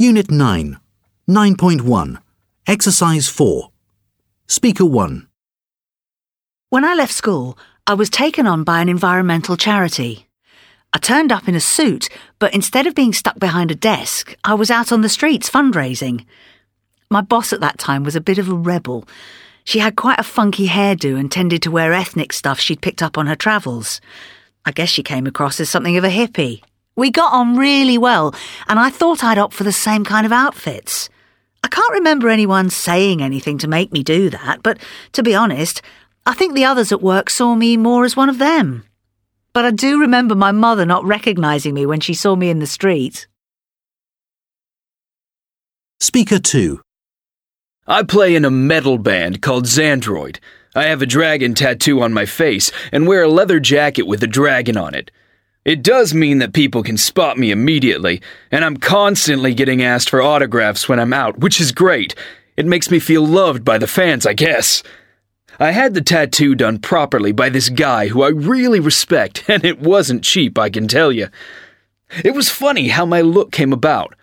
Unit 9, 9.1, Exercise 4. Speaker 1. When I left school, I was taken on by an environmental charity. I turned up in a suit, but instead of being stuck behind a desk, I was out on the streets fundraising. My boss at that time was a bit of a rebel. She had quite a funky hairdo and tended to wear ethnic stuff she'd picked up on her travels. I guess she came across as something of a hippie. We got on really well, and I thought I'd opt for the same kind of outfits. I can't remember anyone saying anything to make me do that, but to be honest, I think the others at work saw me more as one of them. But I do remember my mother not recognising me when she saw me in the street. Speaker 2. I play in a metal band called Xandroid. I have a dragon tattoo on my face and wear a leather jacket with a dragon on it. It does mean that people can spot me immediately, and I'm constantly getting asked for autographs when I'm out, which is great. It makes me feel loved by the fans, I guess. I had the tattoo done properly by this guy who I really respect, and it wasn't cheap, I can tell you. It was funny how my look came about.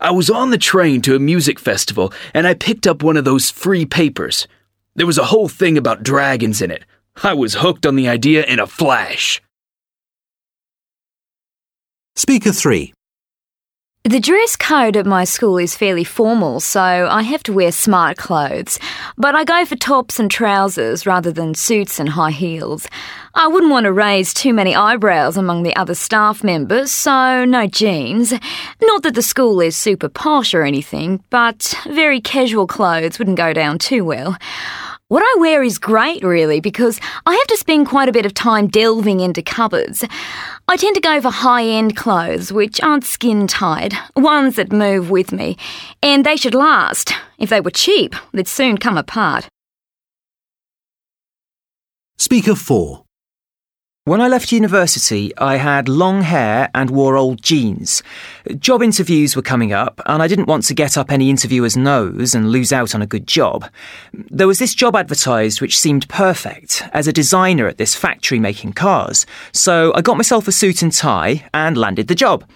I was on the train to a music festival, and I picked up one of those free papers. There was a whole thing about dragons in it. I was hooked on the idea in a flash. Speaker 3. The dress code at my school is fairly formal, so I have to wear smart clothes. But I go for tops and trousers rather than suits and high heels. I wouldn't want to raise too many eyebrows among the other staff members, so no jeans. Not that the school is super posh or anything, but very casual clothes wouldn't go down too well. What I wear is great, really, because I have to spend quite a bit of time delving into cupboards. I tend to go for high end clothes, which aren't skin tight, ones that move with me, and they should last. If they were cheap, they'd soon come apart. Speaker 4. When I left university, I had long hair and wore old jeans. Job interviews were coming up, and I didn't want to get up any interviewer's nose and lose out on a good job. There was this job advertised which seemed perfect as a designer at this factory making cars, so I got myself a suit and tie and landed the job.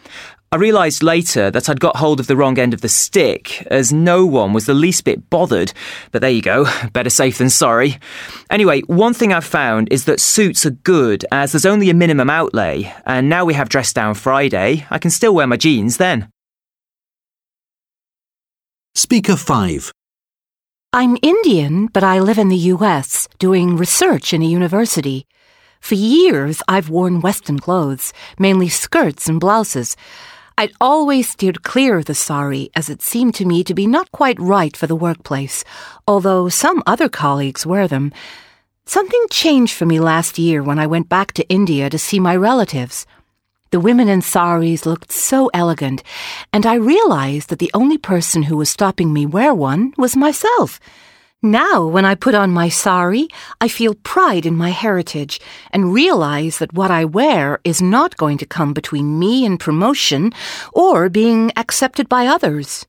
I realised later that I'd got hold of the wrong end of the stick, as no one was the least bit bothered. But there you go, better safe than sorry. Anyway, one thing I've found is that suits are good, as there's only a minimum outlay, and now we have Dress Down Friday, I can still wear my jeans then. Speaker 5. I'm Indian, but I live in the US doing research in a university. For years, I've worn Western clothes, mainly skirts and blouses. I'd always steered clear of the sari as it seemed to me to be not quite right for the workplace, although some other colleagues wear them. Something changed for me last year when I went back to India to see my relatives. The women in saris looked so elegant, and I realized that the only person who was stopping me wear one was myself. Now, when I put on my sari, I feel pride in my heritage and realize that what I wear is not going to come between me and promotion or being accepted by others.